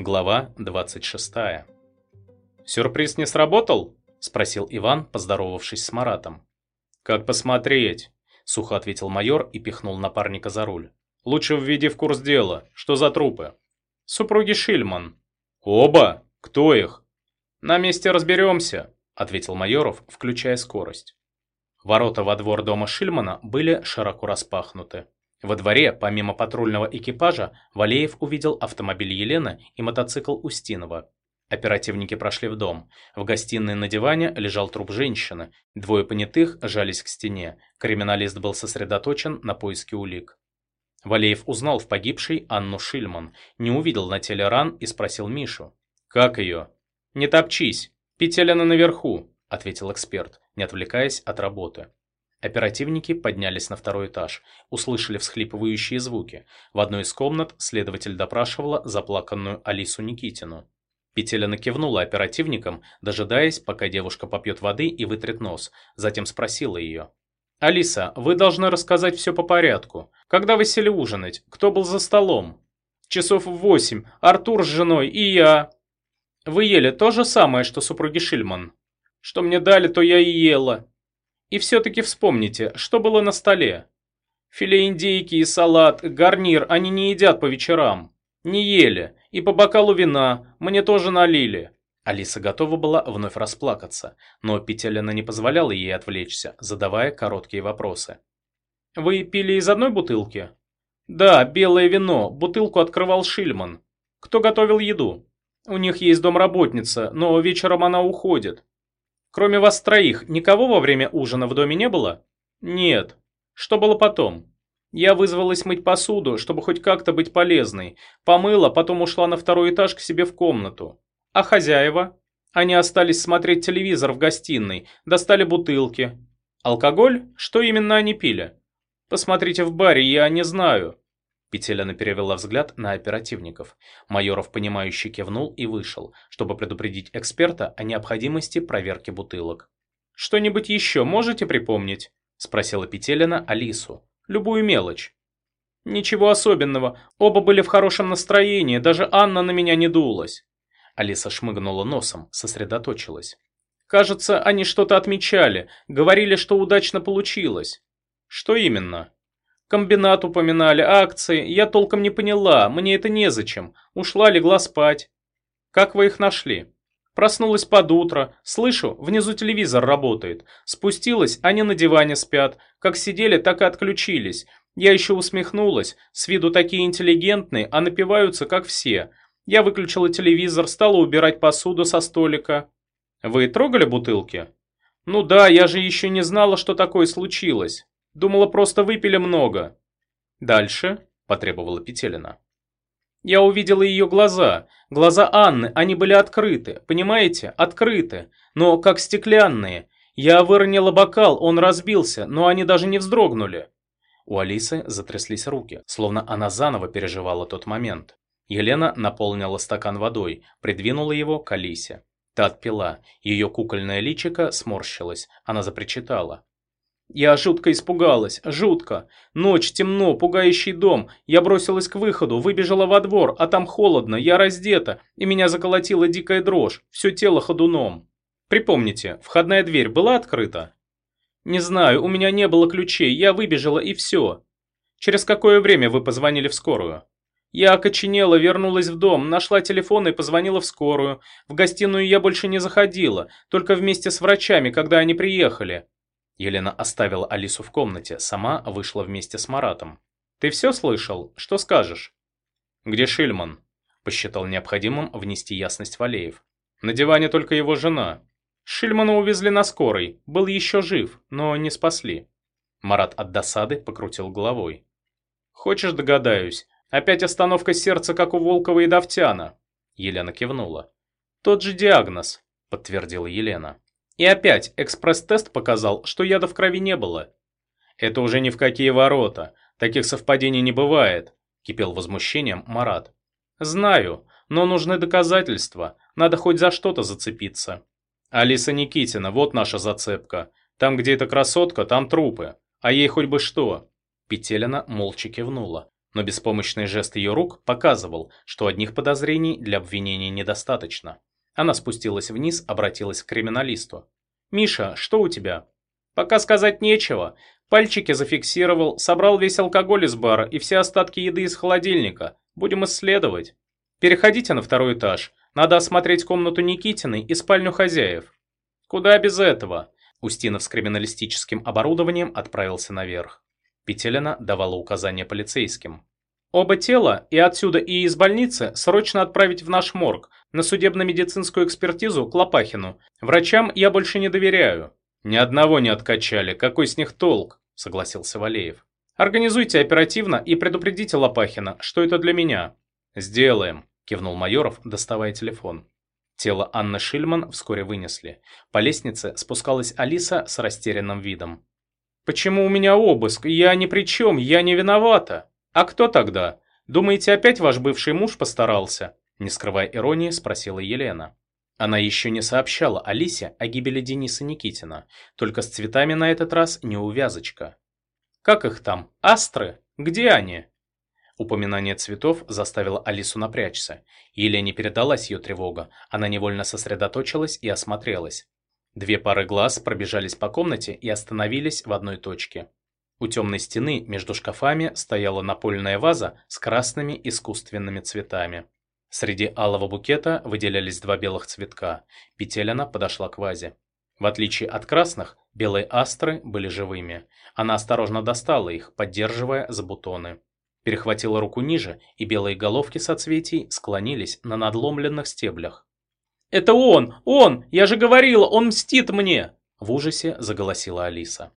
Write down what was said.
Глава 26. «Сюрприз не сработал?» – спросил Иван, поздоровавшись с Маратом. «Как посмотреть?» – сухо ответил майор и пихнул напарника за руль. «Лучше введи в курс дела. Что за трупы?» «Супруги Шильман». «Оба? Кто их?» «На месте разберемся», – ответил Майоров, включая скорость. Ворота во двор дома Шильмана были широко распахнуты. Во дворе, помимо патрульного экипажа, Валеев увидел автомобиль Елены и мотоцикл Устинова. Оперативники прошли в дом. В гостиной на диване лежал труп женщины. Двое понятых жались к стене. Криминалист был сосредоточен на поиске улик. Валеев узнал в погибшей Анну Шильман, не увидел на теле ран и спросил Мишу. «Как ее?» «Не топчись. Петелина наверху», — ответил эксперт, не отвлекаясь от работы. Оперативники поднялись на второй этаж, услышали всхлипывающие звуки. В одной из комнат следователь допрашивала заплаканную Алису Никитину. Петелина кивнула оперативникам, дожидаясь, пока девушка попьет воды и вытрет нос, затем спросила ее. «Алиса, вы должны рассказать все по порядку. Когда вы сели ужинать? Кто был за столом?» «Часов в восемь. Артур с женой и я». «Вы ели то же самое, что супруги Шильман?» «Что мне дали, то я и ела», и все-таки вспомните, что было на столе. Филе индейки и салат, гарнир они не едят по вечерам. Не ели. И по бокалу вина мне тоже налили. Алиса готова была вновь расплакаться, но Петелина не позволяла ей отвлечься, задавая короткие вопросы. «Вы пили из одной бутылки?» «Да, белое вино. Бутылку открывал Шильман. Кто готовил еду?» «У них есть домработница, но вечером она уходит. Кроме вас троих, никого во время ужина в доме не было? Нет. Что было потом? Я вызвалась мыть посуду, чтобы хоть как-то быть полезной. Помыла, потом ушла на второй этаж к себе в комнату. А хозяева? Они остались смотреть телевизор в гостиной, достали бутылки. Алкоголь? Что именно они пили? Посмотрите в баре, я не знаю. Петелина перевела взгляд на оперативников. Майоров, понимающе кивнул и вышел, чтобы предупредить эксперта о необходимости проверки бутылок. «Что-нибудь еще можете припомнить?» – спросила Петелина Алису. «Любую мелочь». «Ничего особенного. Оба были в хорошем настроении, даже Анна на меня не дулась». Алиса шмыгнула носом, сосредоточилась. «Кажется, они что-то отмечали, говорили, что удачно получилось». «Что именно?» Комбинат упоминали, акции. Я толком не поняла, мне это незачем. Ушла, легла спать. Как вы их нашли? Проснулась под утро. Слышу, внизу телевизор работает. Спустилась, они на диване спят. Как сидели, так и отключились. Я еще усмехнулась. С виду такие интеллигентные, а напиваются, как все. Я выключила телевизор, стала убирать посуду со столика. Вы трогали бутылки? Ну да, я же еще не знала, что такое случилось. Думала, просто выпили много. Дальше, потребовала Петелина. Я увидела ее глаза. Глаза Анны, они были открыты, понимаете, открыты, но как стеклянные. Я выронила бокал, он разбился, но они даже не вздрогнули. У Алисы затряслись руки, словно она заново переживала тот момент. Елена наполнила стакан водой, придвинула его к Алисе. Та отпила, ее кукольное личико сморщилось, она запричитала. Я жутко испугалась, жутко. Ночь, темно, пугающий дом. Я бросилась к выходу, выбежала во двор, а там холодно, я раздета, и меня заколотила дикая дрожь, все тело ходуном. Припомните, входная дверь была открыта? Не знаю, у меня не было ключей, я выбежала и все. Через какое время вы позвонили в скорую? Я окоченела, вернулась в дом, нашла телефон и позвонила в скорую. В гостиную я больше не заходила, только вместе с врачами, когда они приехали. Елена оставила Алису в комнате, сама вышла вместе с Маратом. «Ты все слышал? Что скажешь?» «Где Шильман?» Посчитал необходимым внести ясность Валеев. «На диване только его жена. Шильмана увезли на скорой, был еще жив, но не спасли». Марат от досады покрутил головой. «Хочешь, догадаюсь, опять остановка сердца, как у Волкова и Давтяна?» Елена кивнула. «Тот же диагноз», подтвердила Елена. И опять экспресс-тест показал, что яда в крови не было. Это уже ни в какие ворота. Таких совпадений не бывает, кипел возмущением Марат. Знаю, но нужны доказательства. Надо хоть за что-то зацепиться. Алиса Никитина, вот наша зацепка. Там, где эта красотка, там трупы. А ей хоть бы что. Петелина молча кивнула. Но беспомощный жест ее рук показывал, что одних подозрений для обвинения недостаточно. Она спустилась вниз, обратилась к криминалисту. «Миша, что у тебя?» «Пока сказать нечего. Пальчики зафиксировал, собрал весь алкоголь из бара и все остатки еды из холодильника. Будем исследовать. Переходите на второй этаж. Надо осмотреть комнату Никитиной и спальню хозяев». «Куда без этого?» Устинов с криминалистическим оборудованием отправился наверх. Петелина давала указания полицейским. «Оба тела, и отсюда, и из больницы, срочно отправить в наш морг, на судебно-медицинскую экспертизу к Лопахину. Врачам я больше не доверяю». «Ни одного не откачали, какой с них толк?» – согласился Валеев. «Организуйте оперативно и предупредите Лопахина, что это для меня». «Сделаем», – кивнул Майоров, доставая телефон. Тело Анны Шильман вскоре вынесли. По лестнице спускалась Алиса с растерянным видом. «Почему у меня обыск? Я ни при чем, я не виновата. А кто тогда? Думаете, опять ваш бывший муж постарался?» Не скрывая иронии, спросила Елена. Она еще не сообщала Алисе о гибели Дениса Никитина, только с цветами на этот раз не увязочка. «Как их там? Астры? Где они?» Упоминание цветов заставило Алису напрячься. Елене передалась ее тревога, она невольно сосредоточилась и осмотрелась. Две пары глаз пробежались по комнате и остановились в одной точке. У темной стены между шкафами стояла напольная ваза с красными искусственными цветами. Среди алого букета выделялись два белых цветка. Петелина подошла к вазе. В отличие от красных, белые астры были живыми. Она осторожно достала их, поддерживая за бутоны перехватила руку ниже, и белые головки соцветий склонились на надломленных стеблях. «Это он! Он! Я же говорила, он мстит мне!» В ужасе заголосила Алиса.